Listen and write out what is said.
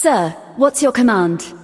Sir, what's your command?